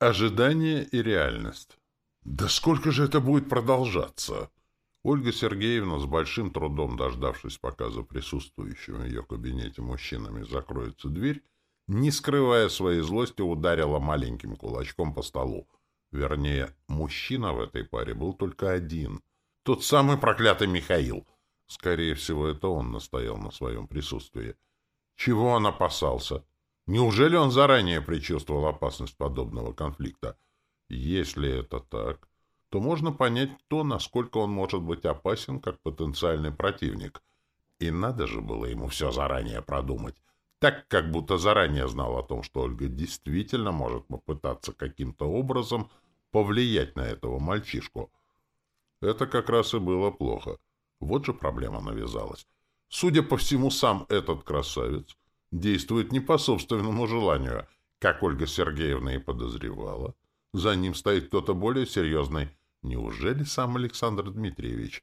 Ожидание и реальность. Да сколько же это будет продолжаться? Ольга Сергеевна, с большим трудом дождавшись, пока за присутствующим в ее кабинете мужчинами закроется дверь, не скрывая своей злости, ударила маленьким кулачком по столу. Вернее, мужчина в этой паре был только один. Тот самый проклятый Михаил. Скорее всего, это он настоял на своем присутствии. Чего он опасался? Неужели он заранее предчувствовал опасность подобного конфликта? Если это так, то можно понять то, насколько он может быть опасен как потенциальный противник. И надо же было ему все заранее продумать. Так, как будто заранее знал о том, что Ольга действительно может попытаться каким-то образом повлиять на этого мальчишку. Это как раз и было плохо. Вот же проблема навязалась. Судя по всему, сам этот красавец действует не по собственному желанию, как Ольга Сергеевна и подозревала. За ним стоит кто-то более серьезный. Неужели сам Александр Дмитриевич?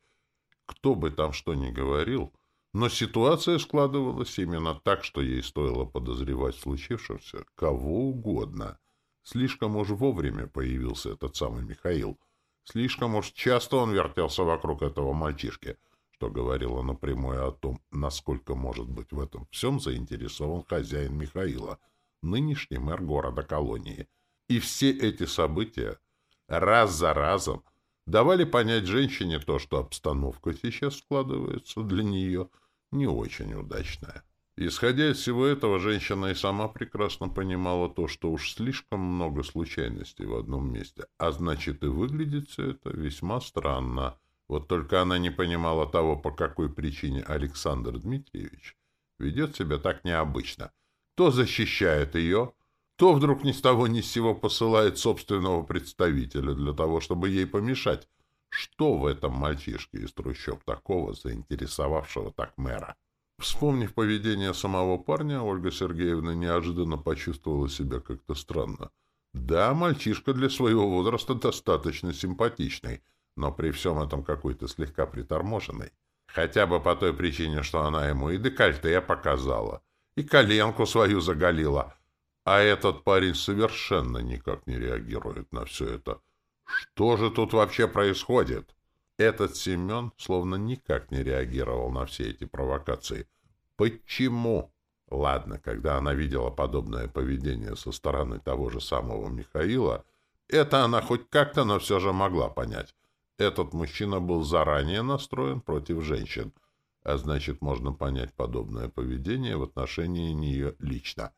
Кто бы там что ни говорил, но ситуация складывалась именно так, что ей стоило подозревать в случившемся кого угодно. Слишком уж вовремя появился этот самый Михаил. Слишком уж часто он вертелся вокруг этого мальчишки — что говорило напрямую о том, насколько может быть в этом всем заинтересован хозяин Михаила, нынешний мэр города-колонии. И все эти события раз за разом давали понять женщине то, что обстановка сейчас складывается для нее не очень удачная. Исходя из всего этого, женщина и сама прекрасно понимала то, что уж слишком много случайностей в одном месте, а значит и выглядит все это весьма странно. Вот только она не понимала того, по какой причине Александр Дмитриевич ведет себя так необычно. То защищает ее, то вдруг ни с того ни с сего посылает собственного представителя для того, чтобы ей помешать. Что в этом мальчишке из трущоб такого, заинтересовавшего так мэра? Вспомнив поведение самого парня, Ольга Сергеевна неожиданно почувствовала себя как-то странно. Да, мальчишка для своего возраста достаточно симпатичный — но при всем этом какой-то слегка приторможенный. Хотя бы по той причине, что она ему и декольте показала, и коленку свою заголила. А этот парень совершенно никак не реагирует на все это. Что же тут вообще происходит? Этот Семен словно никак не реагировал на все эти провокации. Почему? Ладно, когда она видела подобное поведение со стороны того же самого Михаила, это она хоть как-то, но все же могла понять. Этот мужчина был заранее настроен против женщин, а значит, можно понять подобное поведение в отношении нее лично.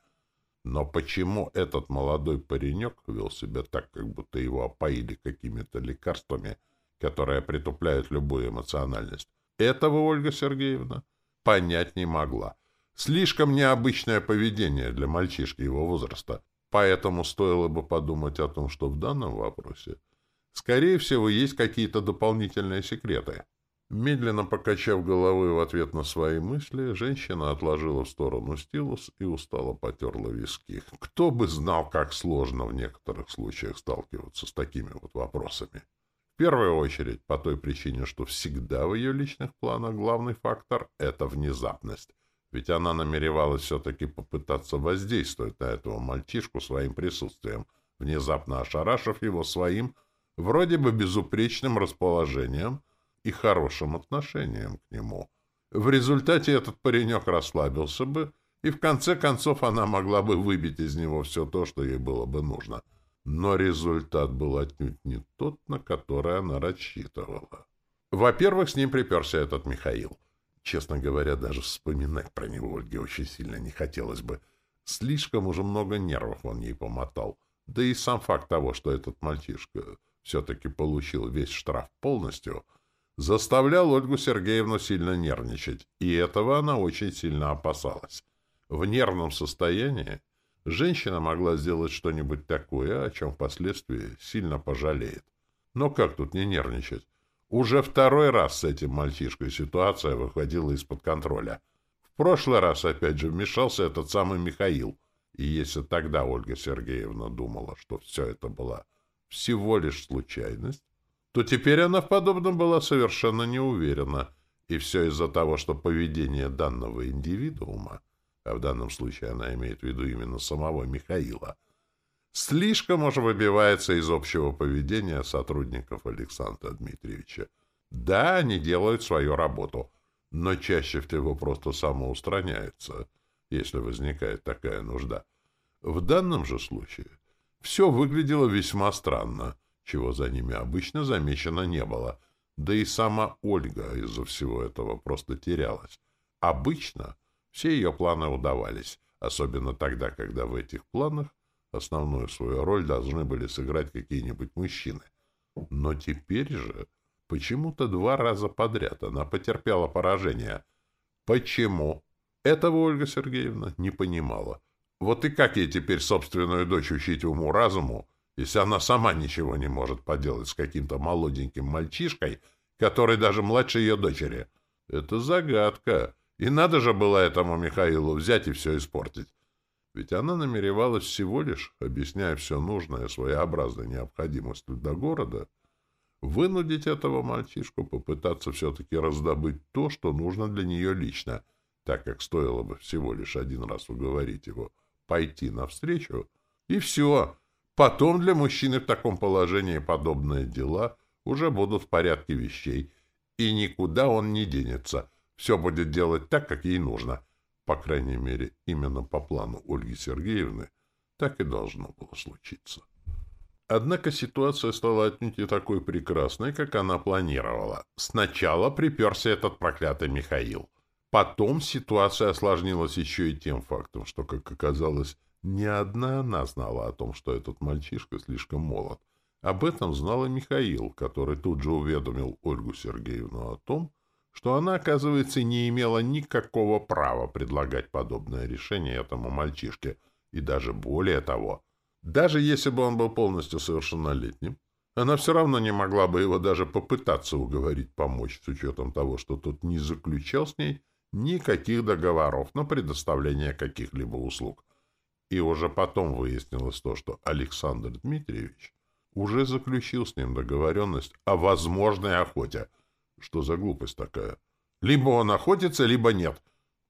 Но почему этот молодой паренек вел себя так, как будто его опоили какими-то лекарствами, которые притупляют любую эмоциональность? Этого Ольга Сергеевна понять не могла. Слишком необычное поведение для мальчишки его возраста. Поэтому стоило бы подумать о том, что в данном вопросе Скорее всего, есть какие-то дополнительные секреты. Медленно покачав головой в ответ на свои мысли, женщина отложила в сторону стилус и устало потерла виски. Кто бы знал, как сложно в некоторых случаях сталкиваться с такими вот вопросами. В первую очередь, по той причине, что всегда в ее личных планах главный фактор — это внезапность. Ведь она намеревалась все-таки попытаться воздействовать на этого мальчишку своим присутствием, внезапно ошарашив его своим — вроде бы безупречным расположением и хорошим отношением к нему. В результате этот паренек расслабился бы, и в конце концов она могла бы выбить из него все то, что ей было бы нужно. Но результат был отнюдь не тот, на который она рассчитывала. Во-первых, с ним приперся этот Михаил. Честно говоря, даже вспоминать про него Ольге очень сильно не хотелось бы. Слишком уже много нервов он ей помотал. Да и сам факт того, что этот мальчишка все-таки получил весь штраф полностью, заставлял Ольгу Сергеевну сильно нервничать, и этого она очень сильно опасалась. В нервном состоянии женщина могла сделать что-нибудь такое, о чем впоследствии сильно пожалеет. Но как тут не нервничать? Уже второй раз с этим мальчишкой ситуация выходила из-под контроля. В прошлый раз опять же вмешался этот самый Михаил. И если тогда Ольга Сергеевна думала, что все это была всего лишь случайность, то теперь она в подобном была совершенно не уверена, и все из-за того, что поведение данного индивидуума, а в данном случае она имеет в виду именно самого Михаила, слишком уж выбивается из общего поведения сотрудников Александра Дмитриевича. Да, они делают свою работу, но чаще всего просто самоустраняются, если возникает такая нужда. В данном же случае все выглядело весьма странно, чего за ними обычно замечено не было, да и сама Ольга из-за всего этого просто терялась. Обычно все ее планы удавались, особенно тогда, когда в этих планах основную свою роль должны были сыграть какие-нибудь мужчины. Но теперь же почему-то два раза подряд она потерпела поражение. Почему? Этого Ольга Сергеевна не понимала. Вот и как ей теперь собственную дочь учить уму-разуму, если она сама ничего не может поделать с каким-то молоденьким мальчишкой, который даже младше ее дочери? Это загадка. И надо же было этому Михаилу взять и все испортить. Ведь она намеревалась всего лишь, объясняя все нужное своеобразной необходимостью до города, вынудить этого мальчишку попытаться все-таки раздобыть то, что нужно для нее лично, так как стоило бы всего лишь один раз уговорить его пойти навстречу, и все. Потом для мужчины в таком положении подобные дела уже будут в порядке вещей, и никуда он не денется — все будет делать так, как ей нужно. По крайней мере, именно по плану Ольги Сергеевны так и должно было случиться. Однако ситуация стала отнюдь не такой прекрасной, как она планировала. Сначала приперся этот проклятый Михаил. Потом ситуация осложнилась еще и тем фактом, что, как оказалось, не одна она знала о том, что этот мальчишка слишком молод. Об этом знал и Михаил, который тут же уведомил Ольгу Сергеевну о том, что она, оказывается, не имела никакого права предлагать подобное решение этому мальчишке, и даже более того, даже если бы он был полностью совершеннолетним, она все равно не могла бы его даже попытаться уговорить помочь, с учетом того, что тот не заключал с ней никаких договоров на предоставление каких-либо услуг. И уже потом выяснилось то, что Александр Дмитриевич уже заключил с ним договоренность о возможной охоте — что за глупость такая? Либо он охотится, либо нет.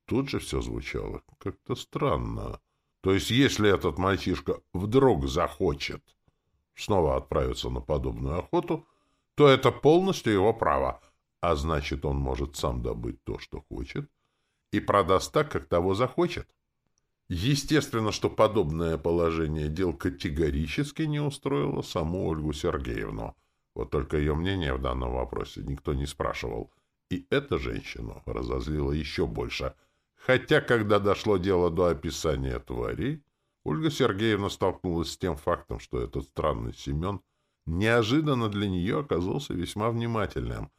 Тут же все звучало как-то странно. То есть, если этот мальчишка вдруг захочет снова отправиться на подобную охоту, то это полностью его право, а значит, он может сам добыть то, что хочет, и продаст так, как того захочет. Естественно, что подобное положение дел категорически не устроило саму Ольгу Сергеевну — вот только ее мнение в данном вопросе никто не спрашивал. И эта женщину разозлила еще больше. Хотя, когда дошло дело до описания тварей, Ольга Сергеевна столкнулась с тем фактом, что этот странный Семен неожиданно для нее оказался весьма внимательным.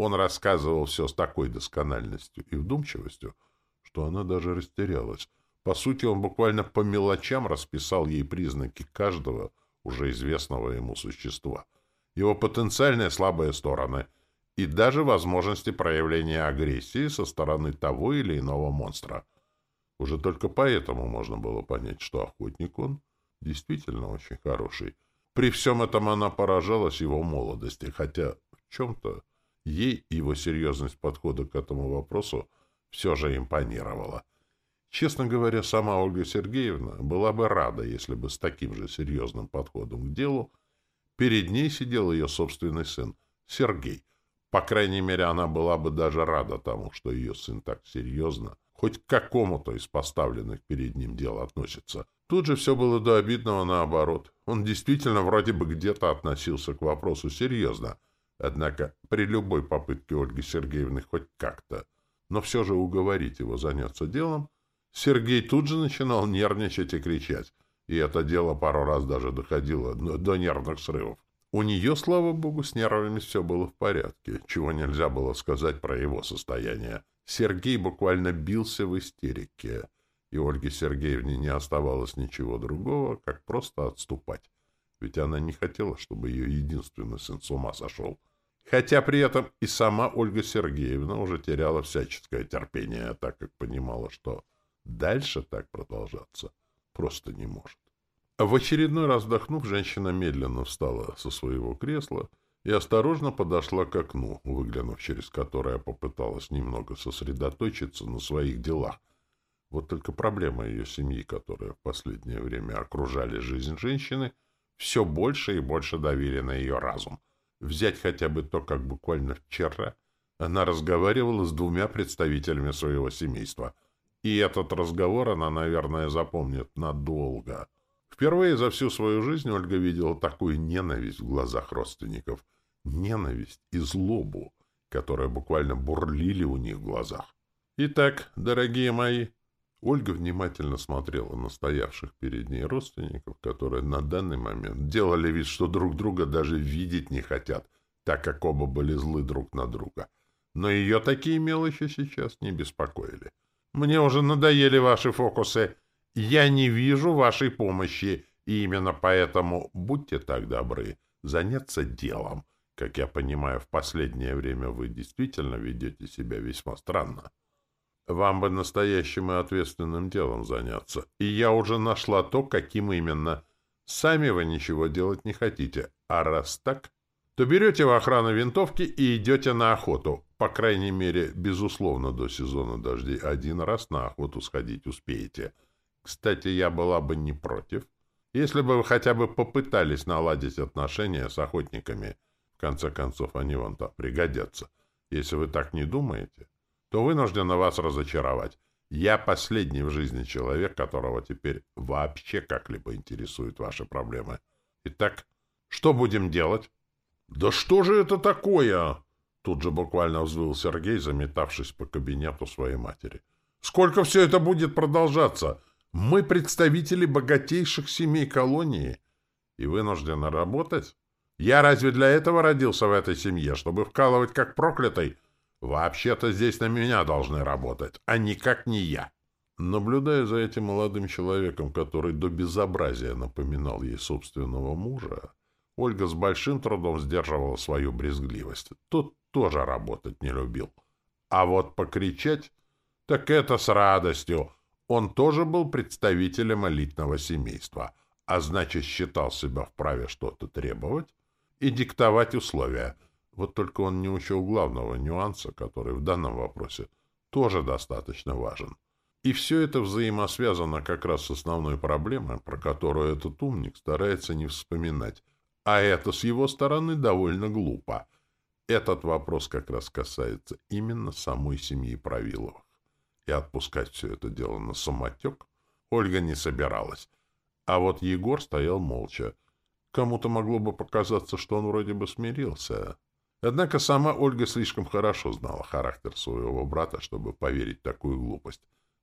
Он рассказывал все с такой доскональностью и вдумчивостью, что она даже растерялась. По сути, он буквально по мелочам расписал ей признаки каждого уже известного ему существа — его потенциальные слабые стороны и даже возможности проявления агрессии со стороны того или иного монстра. Уже только поэтому можно было понять, что охотник он действительно очень хороший. При всем этом она поражалась его молодости, хотя в чем-то ей его серьезность подхода к этому вопросу все же импонировала. Честно говоря, сама Ольга Сергеевна была бы рада, если бы с таким же серьезным подходом к делу Перед ней сидел ее собственный сын, Сергей. По крайней мере, она была бы даже рада тому, что ее сын так серьезно, хоть к какому-то из поставленных перед ним дел относится. Тут же все было до обидного наоборот. Он действительно вроде бы где-то относился к вопросу серьезно, однако при любой попытке Ольги Сергеевны хоть как-то, но все же уговорить его заняться делом, Сергей тут же начинал нервничать и кричать и это дело пару раз даже доходило до нервных срывов. У нее, слава богу, с нервами все было в порядке, чего нельзя было сказать про его состояние. Сергей буквально бился в истерике, и Ольге Сергеевне не оставалось ничего другого, как просто отступать. Ведь она не хотела, чтобы ее единственный сын с ума сошел. Хотя при этом и сама Ольга Сергеевна уже теряла всяческое терпение, так как понимала, что дальше так продолжаться просто не может. В очередной раз вздохнув, женщина медленно встала со своего кресла и осторожно подошла к окну, выглянув через которое попыталась немного сосредоточиться на своих делах. Вот только проблема ее семьи, которая в последнее время окружали жизнь женщины, все больше и больше давили на ее разум. Взять хотя бы то, как буквально вчера она разговаривала с двумя представителями своего семейства. И этот разговор она, наверное, запомнит надолго. Впервые за всю свою жизнь Ольга видела такую ненависть в глазах родственников. Ненависть и злобу, которые буквально бурлили у них в глазах. Итак, дорогие мои, Ольга внимательно смотрела на стоявших перед ней родственников, которые на данный момент делали вид, что друг друга даже видеть не хотят, так как оба были злы друг на друга. Но ее такие мелочи сейчас не беспокоили. «Мне уже надоели ваши фокусы. Я не вижу вашей помощи, и именно поэтому будьте так добры заняться делом. Как я понимаю, в последнее время вы действительно ведете себя весьма странно». Вам бы настоящим и ответственным делом заняться. И я уже нашла то, каким именно. Сами вы ничего делать не хотите. А раз так, то берете в охрану винтовки и идете на охоту. По крайней мере, безусловно, до сезона дождей один раз на охоту сходить успеете. Кстати, я была бы не против, если бы вы хотя бы попытались наладить отношения с охотниками. В конце концов, они вам там пригодятся. Если вы так не думаете, то вынуждена вас разочаровать. Я последний в жизни человек, которого теперь вообще как-либо интересуют ваши проблемы. Итак, что будем делать? Да что же это такое? Тут же буквально взвыл Сергей, заметавшись по кабинету своей матери. Сколько все это будет продолжаться? Мы представители богатейших семей колонии и вынуждены работать? Я разве для этого родился в этой семье, чтобы вкалывать как проклятый, Вообще-то здесь на меня должны работать, а никак не я. Наблюдая за этим молодым человеком, который до безобразия напоминал ей собственного мужа, Ольга с большим трудом сдерживала свою брезгливость. Тот тоже работать не любил. А вот покричать, так это с радостью. Он тоже был представителем элитного семейства, а значит считал себя вправе что-то требовать и диктовать условия — вот только он не учел главного нюанса, который в данном вопросе тоже достаточно важен. И все это взаимосвязано как раз с основной проблемой, про которую этот умник старается не вспоминать. А это с его стороны довольно глупо. Этот вопрос как раз касается именно самой семьи Правиловых. И отпускать все это дело на самотек Ольга не собиралась. А вот Егор стоял молча. Кому-то могло бы показаться, что он вроде бы смирился. Однако сама Ольга слишком хорошо знала характер своего брата, чтобы поверить в такую глупость.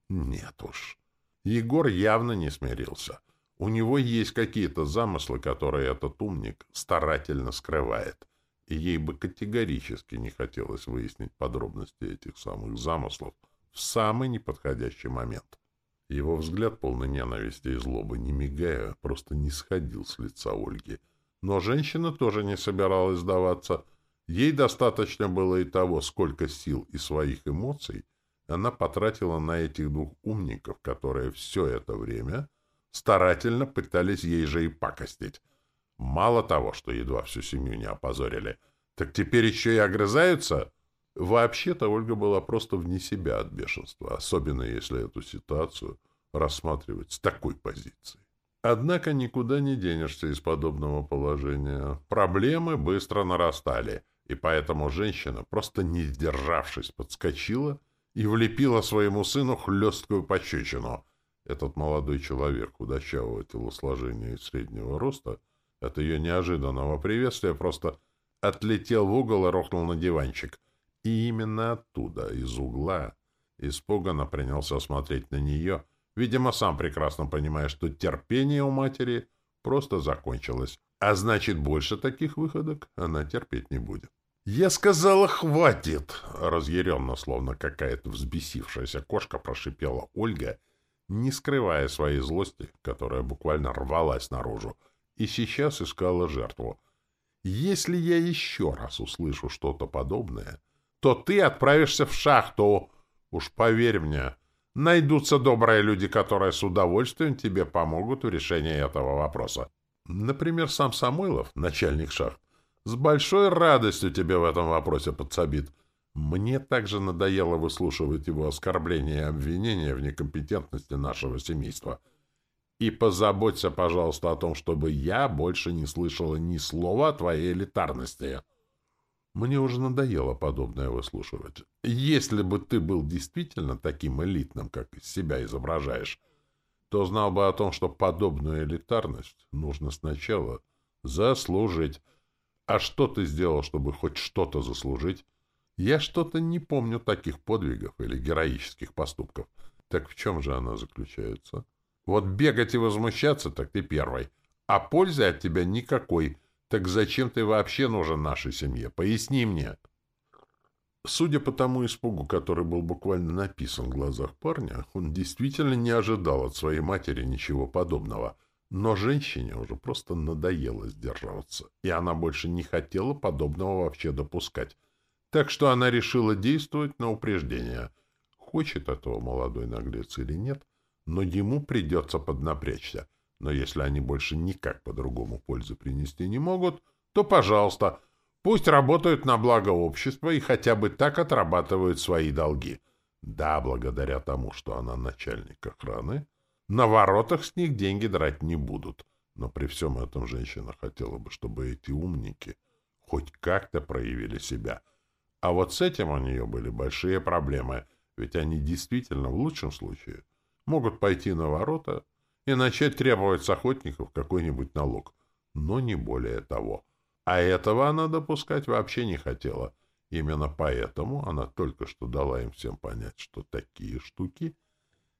Нет уж. Егор явно не смирился. У него есть какие-то замыслы, которые этот умник старательно скрывает. И ей бы категорически не хотелось выяснить подробности этих самых замыслов в самый неподходящий момент. Его взгляд, полный ненависти и злобы, не мигая, просто не сходил с лица Ольги. Но женщина тоже не собиралась сдаваться — Ей достаточно было и того, сколько сил и своих эмоций она потратила на этих двух умников, которые все это время старательно пытались ей же и пакостить. Мало того, что едва всю семью не опозорили, так теперь еще и огрызаются? Вообще-то Ольга была просто вне себя от бешенства, особенно если эту ситуацию рассматривать с такой позиции. Однако никуда не денешься из подобного положения. Проблемы быстро нарастали — и поэтому женщина, просто не сдержавшись, подскочила и влепила своему сыну хлесткую пощечину. Этот молодой человек, худощавого телосложения и среднего роста, от ее неожиданного приветствия просто отлетел в угол и рухнул на диванчик. И именно оттуда, из угла, испуганно принялся смотреть на нее, видимо, сам прекрасно понимая, что терпение у матери просто закончилось. А значит, больше таких выходок она терпеть не будет. «Я сказала, хватит!» — разъяренно, словно какая-то взбесившаяся кошка, прошипела Ольга, не скрывая своей злости, которая буквально рвалась наружу, и сейчас искала жертву. «Если я еще раз услышу что-то подобное, то ты отправишься в шахту. Уж поверь мне, найдутся добрые люди, которые с удовольствием тебе помогут в решении этого вопроса. Например, сам Самойлов, начальник шахт, с большой радостью тебе в этом вопросе подсобит. Мне также надоело выслушивать его оскорбления и обвинения в некомпетентности нашего семейства. И позаботься, пожалуйста, о том, чтобы я больше не слышала ни слова о твоей элитарности. Мне уже надоело подобное выслушивать. Если бы ты был действительно таким элитным, как себя изображаешь, то знал бы о том, что подобную элитарность нужно сначала заслужить. А что ты сделал, чтобы хоть что-то заслужить? Я что-то не помню таких подвигов или героических поступков. Так в чем же она заключается? Вот бегать и возмущаться, так ты первый. А пользы от тебя никакой. Так зачем ты вообще нужен нашей семье? Поясни мне. Судя по тому испугу, который был буквально написан в глазах парня, он действительно не ожидал от своей матери ничего подобного. Но женщине уже просто надоело сдерживаться, и она больше не хотела подобного вообще допускать. Так что она решила действовать на упреждение. Хочет этого молодой наглец или нет, но ему придется поднапрячься. Но если они больше никак по-другому пользы принести не могут, то, пожалуйста, пусть работают на благо общества и хотя бы так отрабатывают свои долги. Да, благодаря тому, что она начальник охраны, на воротах с них деньги драть не будут. Но при всем этом женщина хотела бы, чтобы эти умники хоть как-то проявили себя — а вот с этим у нее были большие проблемы, ведь они действительно, в лучшем случае, могут пойти на ворота и начать требовать с охотников какой-нибудь налог, но не более того. А этого она допускать вообще не хотела. Именно поэтому она только что дала им всем понять, что такие штуки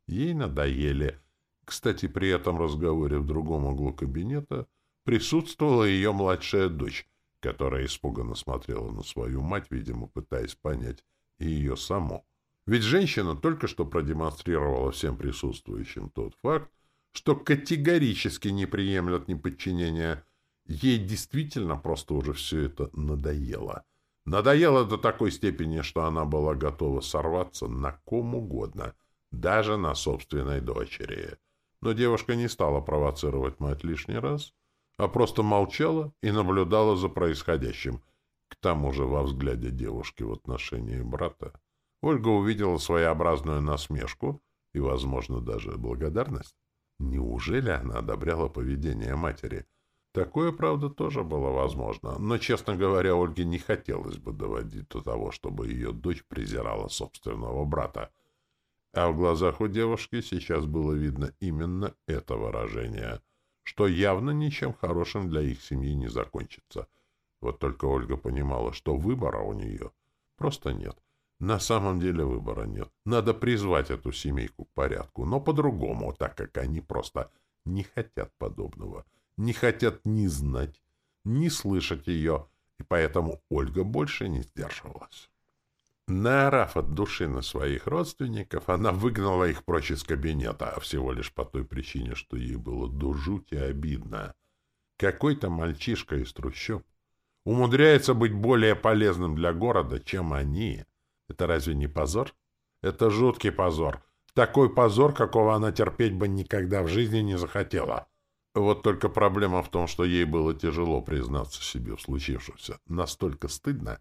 ей надоели. Кстати, при этом разговоре в другом углу кабинета присутствовала ее младшая дочь, которая испуганно смотрела на свою мать, видимо, пытаясь понять и ее саму. Ведь женщина только что продемонстрировала всем присутствующим тот факт, что категорически не приемлет неподчинения. Ей действительно просто уже все это надоело. Надоело до такой степени, что она была готова сорваться на ком угодно, даже на собственной дочери. Но девушка не стала провоцировать мать лишний раз — а просто молчала и наблюдала за происходящим. К тому же во взгляде девушки в отношении брата Ольга увидела своеобразную насмешку и, возможно, даже благодарность. Неужели она одобряла поведение матери? Такое, правда, тоже было возможно, но, честно говоря, Ольге не хотелось бы доводить до того, чтобы ее дочь презирала собственного брата. А в глазах у девушки сейчас было видно именно это выражение — что явно ничем хорошим для их семьи не закончится. Вот только Ольга понимала, что выбора у нее просто нет. На самом деле выбора нет. Надо призвать эту семейку к порядку, но по-другому, так как они просто не хотят подобного. Не хотят ни знать, ни слышать ее, и поэтому Ольга больше не сдерживалась. Наорав от души на своих родственников, она выгнала их прочь из кабинета, а всего лишь по той причине, что ей было до жути обидно. Какой-то мальчишка из трущоб умудряется быть более полезным для города, чем они. Это разве не позор? Это жуткий позор. Такой позор, какого она терпеть бы никогда в жизни не захотела. Вот только проблема в том, что ей было тяжело признаться себе в случившемся. Настолько стыдно,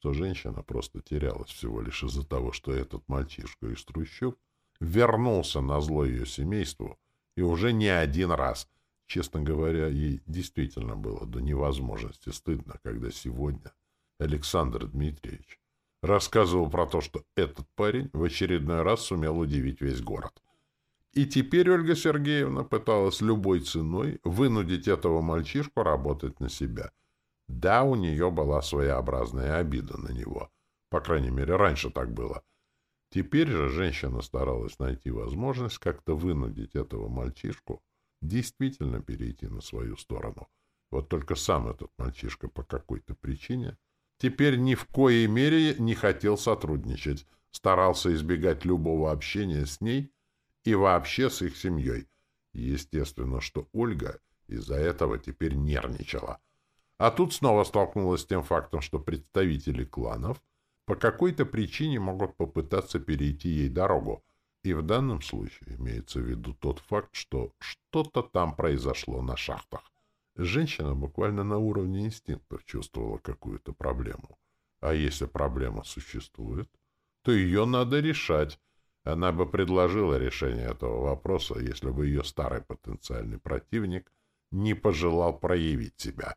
что женщина просто терялась всего лишь из-за того, что этот мальчишка из трущоб вернулся на зло ее семейству, и уже не один раз. Честно говоря, ей действительно было до невозможности стыдно, когда сегодня Александр Дмитриевич рассказывал про то, что этот парень в очередной раз сумел удивить весь город. И теперь Ольга Сергеевна пыталась любой ценой вынудить этого мальчишку работать на себя — да, у нее была своеобразная обида на него. По крайней мере, раньше так было. Теперь же женщина старалась найти возможность как-то вынудить этого мальчишку действительно перейти на свою сторону. Вот только сам этот мальчишка по какой-то причине теперь ни в коей мере не хотел сотрудничать, старался избегать любого общения с ней и вообще с их семьей. Естественно, что Ольга из-за этого теперь нервничала — а тут снова столкнулась с тем фактом, что представители кланов по какой-то причине могут попытаться перейти ей дорогу. И в данном случае имеется в виду тот факт, что что-то там произошло на шахтах. Женщина буквально на уровне инстинктов чувствовала какую-то проблему. А если проблема существует, то ее надо решать. Она бы предложила решение этого вопроса, если бы ее старый потенциальный противник не пожелал проявить себя.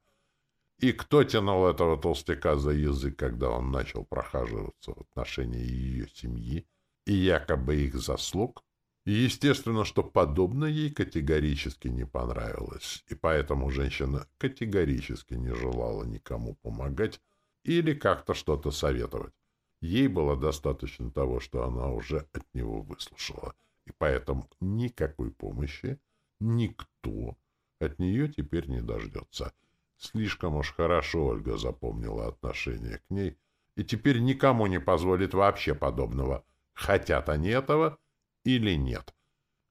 И кто тянул этого толстяка за язык, когда он начал прохаживаться в отношении ее семьи и якобы их заслуг? естественно, что подобное ей категорически не понравилось, и поэтому женщина категорически не желала никому помогать или как-то что-то советовать. Ей было достаточно того, что она уже от него выслушала, и поэтому никакой помощи никто от нее теперь не дождется. Слишком уж хорошо Ольга запомнила отношение к ней, и теперь никому не позволит вообще подобного. Хотят они этого или нет.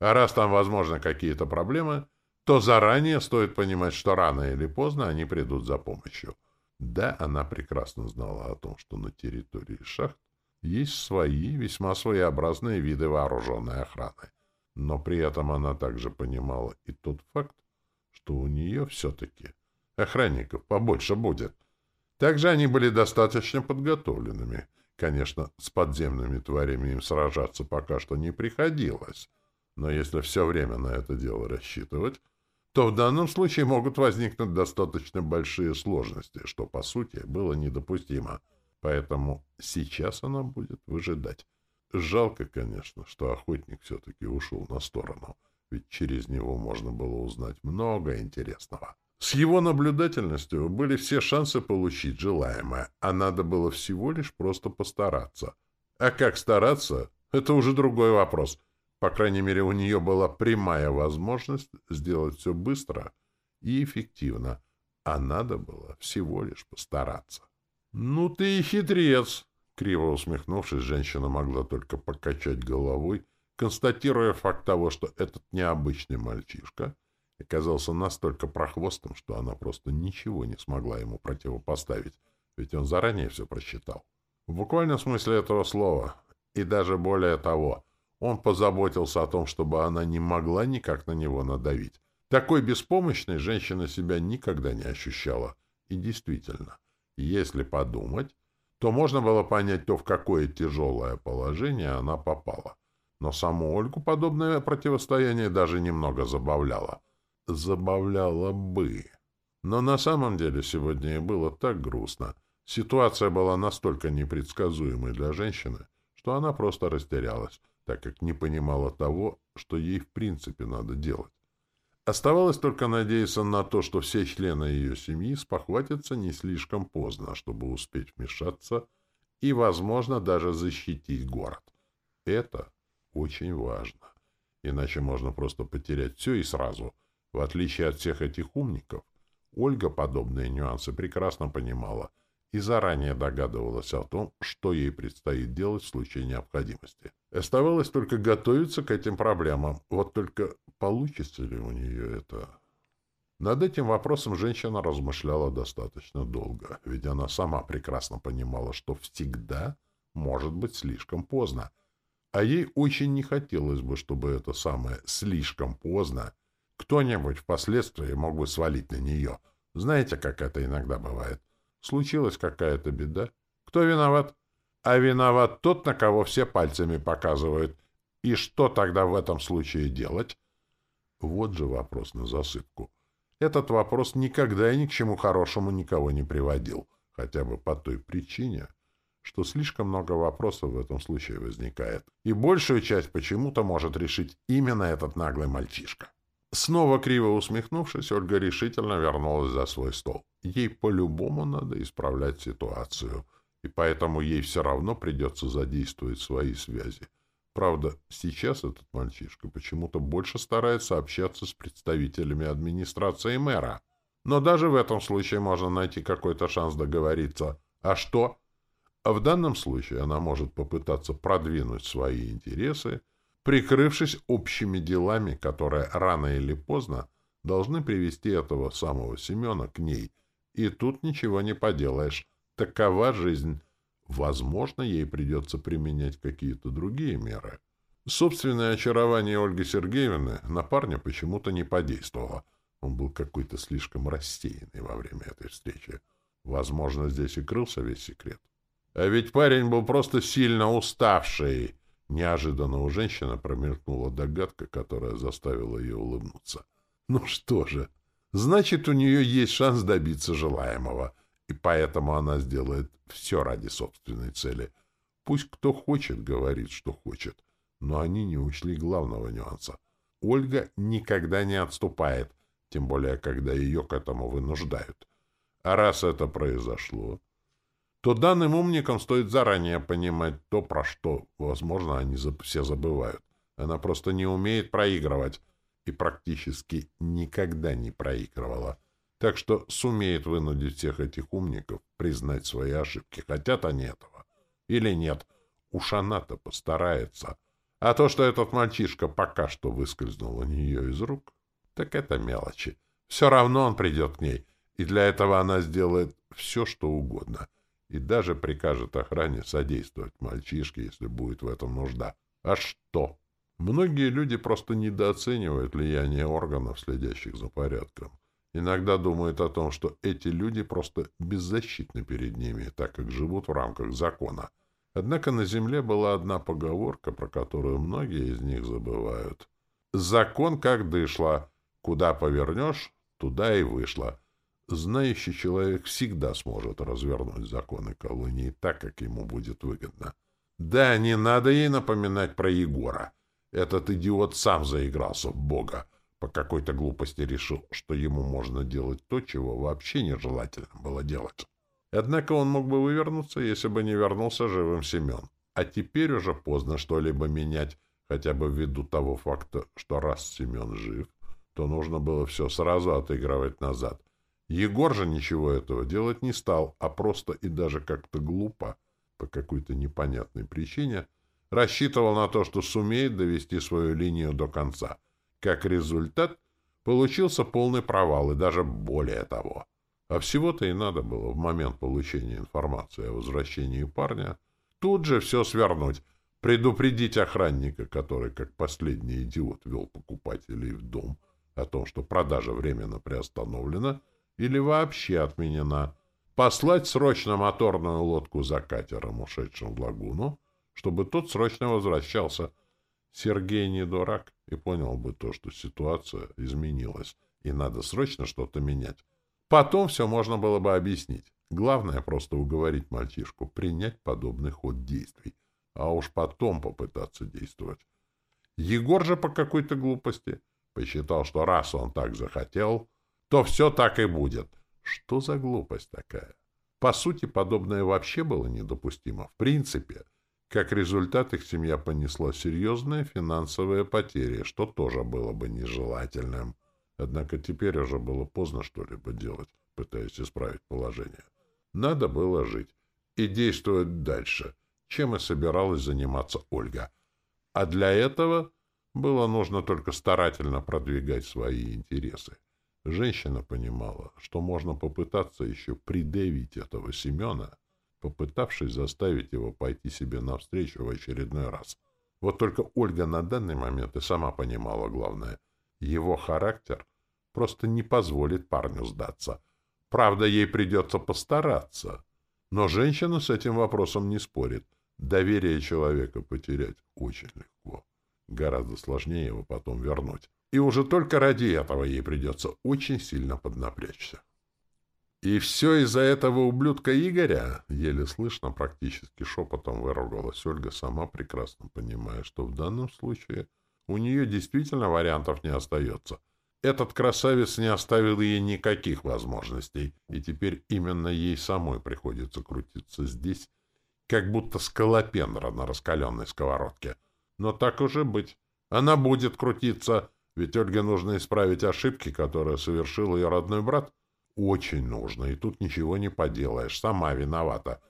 А раз там возможны какие-то проблемы, то заранее стоит понимать, что рано или поздно они придут за помощью. Да, она прекрасно знала о том, что на территории шахт есть свои, весьма своеобразные виды вооруженной охраны. Но при этом она также понимала и тот факт, что у нее все-таки охранников побольше будет. Также они были достаточно подготовленными. Конечно, с подземными тварями им сражаться пока что не приходилось. Но если все время на это дело рассчитывать, то в данном случае могут возникнуть достаточно большие сложности, что, по сути, было недопустимо. Поэтому сейчас она будет выжидать. Жалко, конечно, что охотник все-таки ушел на сторону, ведь через него можно было узнать много интересного. С его наблюдательностью были все шансы получить желаемое, а надо было всего лишь просто постараться. А как стараться, это уже другой вопрос — по крайней мере, у нее была прямая возможность сделать все быстро и эффективно, а надо было всего лишь постараться. «Ну ты и хитрец!» Криво усмехнувшись, женщина могла только покачать головой, констатируя факт того, что этот необычный мальчишка оказался настолько прохвостом, что она просто ничего не смогла ему противопоставить, ведь он заранее все просчитал. В буквальном смысле этого слова, и даже более того — он позаботился о том, чтобы она не могла никак на него надавить. Такой беспомощной женщина себя никогда не ощущала. И действительно, если подумать, то можно было понять то, в какое тяжелое положение она попала. Но саму Ольгу подобное противостояние даже немного забавляло. Забавляло бы. Но на самом деле сегодня и было так грустно. Ситуация была настолько непредсказуемой для женщины, что она просто растерялась так как не понимала того, что ей в принципе надо делать. Оставалось только надеяться на то, что все члены ее семьи спохватятся не слишком поздно, чтобы успеть вмешаться и, возможно, даже защитить город. Это очень важно. Иначе можно просто потерять все и сразу. В отличие от всех этих умников, Ольга подобные нюансы прекрасно понимала — и заранее догадывалась о том, что ей предстоит делать в случае необходимости. Оставалось только готовиться к этим проблемам. Вот только получится ли у нее это? Над этим вопросом женщина размышляла достаточно долго, ведь она сама прекрасно понимала, что всегда может быть слишком поздно. А ей очень не хотелось бы, чтобы это самое «слишком поздно» кто-нибудь впоследствии мог бы свалить на нее. Знаете, как это иногда бывает? Случилась какая-то беда. Кто виноват? А виноват тот, на кого все пальцами показывают. И что тогда в этом случае делать? Вот же вопрос на засыпку. Этот вопрос никогда и ни к чему хорошему никого не приводил. Хотя бы по той причине, что слишком много вопросов в этом случае возникает. И большую часть почему-то может решить именно этот наглый мальчишка. Снова криво усмехнувшись, Ольга решительно вернулась за свой стол. Ей по-любому надо исправлять ситуацию, и поэтому ей все равно придется задействовать свои связи. Правда, сейчас этот мальчишка почему-то больше старается общаться с представителями администрации мэра. Но даже в этом случае можно найти какой-то шанс договориться. А что? А в данном случае она может попытаться продвинуть свои интересы, прикрывшись общими делами, которые рано или поздно должны привести этого самого Семена к ней. И тут ничего не поделаешь. Такова жизнь. Возможно, ей придется применять какие-то другие меры. Собственное очарование Ольги Сергеевны на парня почему-то не подействовало. Он был какой-то слишком рассеянный во время этой встречи. Возможно, здесь и крылся весь секрет. А ведь парень был просто сильно уставший. Неожиданно у женщины промелькнула догадка, которая заставила ее улыбнуться. Ну что же, значит, у нее есть шанс добиться желаемого, и поэтому она сделает все ради собственной цели. Пусть кто хочет, говорит, что хочет, но они не учли главного нюанса. Ольга никогда не отступает, тем более, когда ее к этому вынуждают. А раз это произошло, то данным умникам стоит заранее понимать то, про что, возможно, они все забывают. Она просто не умеет проигрывать и практически никогда не проигрывала. Так что сумеет вынудить всех этих умников признать свои ошибки. Хотят они этого или нет. Уж она-то постарается. А то, что этот мальчишка пока что выскользнул у нее из рук, так это мелочи. Все равно он придет к ней, и для этого она сделает все, что угодно — и даже прикажет охране содействовать мальчишке, если будет в этом нужда. А что? Многие люди просто недооценивают влияние органов, следящих за порядком. Иногда думают о том, что эти люди просто беззащитны перед ними, так как живут в рамках закона. Однако на земле была одна поговорка, про которую многие из них забывают. «Закон как дышло. Куда повернешь, туда и вышло. Знающий человек всегда сможет развернуть законы колонии так, как ему будет выгодно. Да, не надо ей напоминать про Егора. Этот идиот сам заигрался в Бога. По какой-то глупости решил, что ему можно делать то, чего вообще нежелательно было делать. Однако он мог бы вывернуться, если бы не вернулся живым Семен. А теперь уже поздно что-либо менять, хотя бы ввиду того факта, что раз Семен жив, то нужно было все сразу отыгрывать назад — Егор же ничего этого делать не стал, а просто и даже как-то глупо, по какой-то непонятной причине, рассчитывал на то, что сумеет довести свою линию до конца. Как результат, получился полный провал, и даже более того. А всего-то и надо было в момент получения информации о возвращении парня тут же все свернуть, предупредить охранника, который, как последний идиот, вел покупателей в дом, о том, что продажа временно приостановлена — или вообще отменена, послать срочно моторную лодку за катером, ушедшим в лагуну, чтобы тот срочно возвращался. Сергей не дурак и понял бы то, что ситуация изменилась, и надо срочно что-то менять. Потом все можно было бы объяснить. Главное просто уговорить мальчишку принять подобный ход действий, а уж потом попытаться действовать. Егор же по какой-то глупости посчитал, что раз он так захотел, то все так и будет. Что за глупость такая? По сути, подобное вообще было недопустимо. В принципе, как результат, их семья понесла серьезные финансовые потери, что тоже было бы нежелательным. Однако теперь уже было поздно что-либо делать, пытаясь исправить положение. Надо было жить и действовать дальше, чем и собиралась заниматься Ольга. А для этого было нужно только старательно продвигать свои интересы. Женщина понимала, что можно попытаться еще придавить этого Семена, попытавшись заставить его пойти себе навстречу в очередной раз. Вот только Ольга на данный момент и сама понимала главное. Его характер просто не позволит парню сдаться. Правда, ей придется постараться. Но женщина с этим вопросом не спорит. Доверие человека потерять очень легко. Гораздо сложнее его потом вернуть. И уже только ради этого ей придется очень сильно поднапрячься. И все из-за этого ублюдка Игоря, еле слышно, практически шепотом выругалась Ольга, сама прекрасно понимая, что в данном случае у нее действительно вариантов не остается. Этот красавец не оставил ей никаких возможностей, и теперь именно ей самой приходится крутиться здесь, как будто скалопендра на раскаленной сковородке. Но так уже быть. Она будет крутиться, ведь Ольге нужно исправить ошибки, которые совершил ее родной брат. Очень нужно, и тут ничего не поделаешь, сама виновата.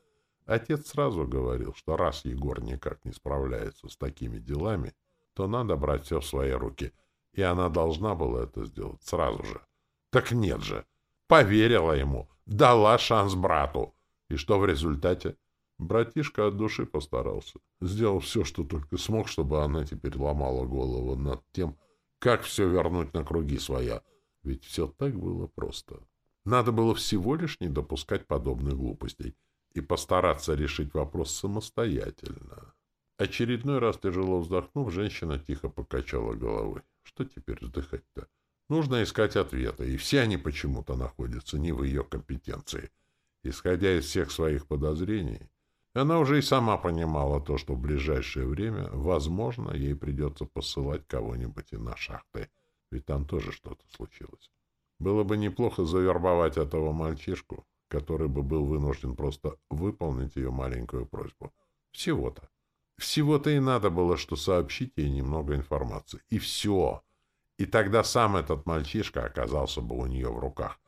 Отец сразу говорил, что раз Егор никак не справляется с такими делами, то надо брать все в свои руки, и она должна была это сделать сразу же. Так нет же. Поверила ему, дала шанс брату. И что в результате? Братишка от души постарался. Сделал все, что только смог, чтобы она теперь ломала голову над тем, как все вернуть на круги своя? Ведь все так было просто. Надо было всего лишь не допускать подобных глупостей. и постараться решить вопрос самостоятельно. Очередной раз тяжело вздохнув, женщина тихо покачала головой. Что теперь вздыхать-то? Нужно искать ответы, и все они почему-то находятся не в ее компетенции. Исходя из всех своих подозрений, она уже и сама понимала то, что в ближайшее время, возможно, ей придется посылать кого-нибудь и на шахты, ведь там тоже что-то случилось. Было бы неплохо завербовать этого мальчишку, который бы был вынужден просто выполнить ее маленькую просьбу. Всего-то. Всего-то и надо было, что сообщить ей немного информации. И все. И тогда сам этот мальчишка оказался бы у нее в руках.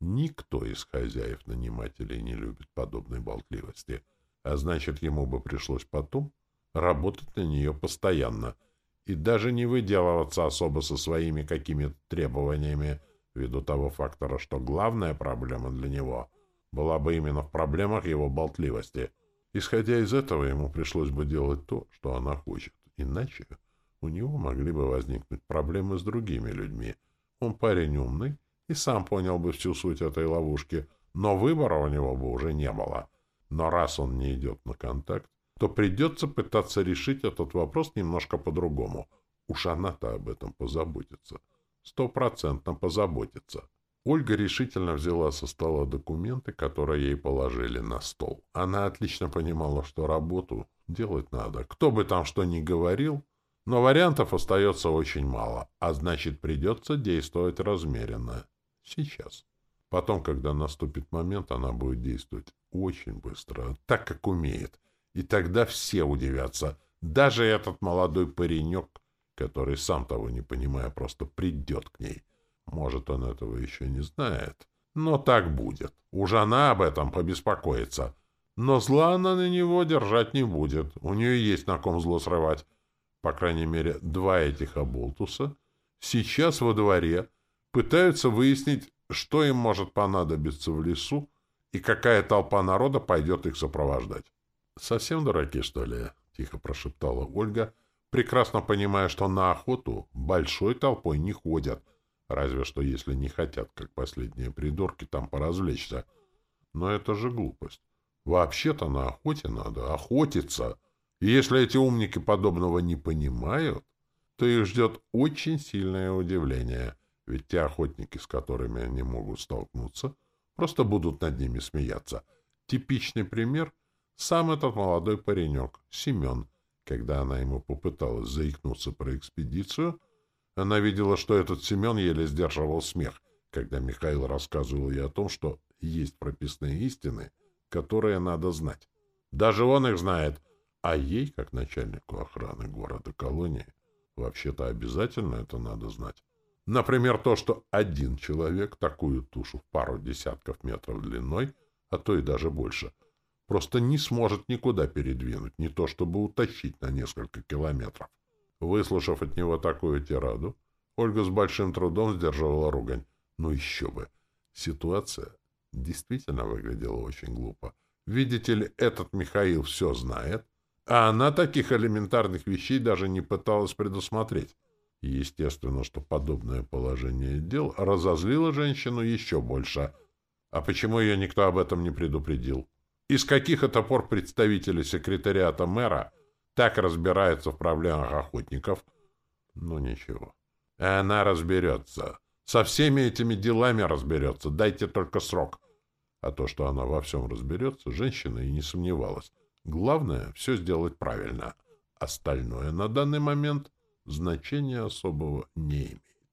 Никто из хозяев-нанимателей не любит подобной болтливости — а значит, ему бы пришлось потом работать на нее постоянно и даже не выделываться особо со своими какими-то требованиями, ввиду того фактора, что главная проблема для него была бы именно в проблемах его болтливости. Исходя из этого, ему пришлось бы делать то, что она хочет. Иначе у него могли бы возникнуть проблемы с другими людьми. Он парень умный и сам понял бы всю суть этой ловушки, но выбора у него бы уже не было. Но раз он не идет на контакт, то придется пытаться решить этот вопрос немножко по-другому. Уж она-то об этом позаботится. Стопроцентно позаботится. Ольга решительно взяла со стола документы, которые ей положили на стол. Она отлично понимала, что работу делать надо. Кто бы там что ни говорил, но вариантов остается очень мало, а значит, придется действовать размеренно. Сейчас. Потом, когда наступит момент, она будет действовать очень быстро, так, как умеет. И тогда все удивятся. Даже этот молодой паренек, который, сам того не понимая, просто придет к ней. Может, он этого еще не знает. Но так будет. Уж она об этом побеспокоится. Но зла она на него держать не будет. У нее есть на ком зло срывать. По крайней мере, два этих оболтуса сейчас во дворе пытаются выяснить, что им может понадобиться в лесу, и какая толпа народа пойдет их сопровождать. — Совсем дураки, что ли? — тихо прошептала Ольга, прекрасно понимая, что на охоту большой толпой не ходят, разве что если не хотят, как последние придурки, там поразвлечься. Но это же глупость. Вообще-то на охоте надо охотиться. И если эти умники подобного не понимают, то их ждет очень сильное удивление — ведь те охотники, с которыми они могут столкнуться, просто будут над ними смеяться. Типичный пример — сам этот молодой паренек, Семен. Когда она ему попыталась заикнуться про экспедицию, она видела, что этот Семен еле сдерживал смех, когда Михаил рассказывал ей о том, что есть прописные истины, которые надо знать. Даже он их знает, а ей, как начальнику охраны города-колонии, вообще-то обязательно это надо знать. Например, то, что один человек такую тушу в пару десятков метров длиной, а то и даже больше, просто не сможет никуда передвинуть, не то чтобы утащить на несколько километров. Выслушав от него такую тираду, Ольга с большим трудом сдерживала ругань. Ну еще бы! Ситуация действительно выглядела очень глупо. Видите ли, этот Михаил все знает, а она таких элементарных вещей даже не пыталась предусмотреть. Естественно, что подобное положение дел разозлило женщину еще больше. А почему ее никто об этом не предупредил? Из каких это пор представители секретариата мэра так разбираются в проблемах охотников? Ну, ничего. Она разберется. Со всеми этими делами разберется. Дайте только срок. А то, что она во всем разберется, женщина и не сомневалась. Главное — все сделать правильно. Остальное на данный момент значения особого не имеет.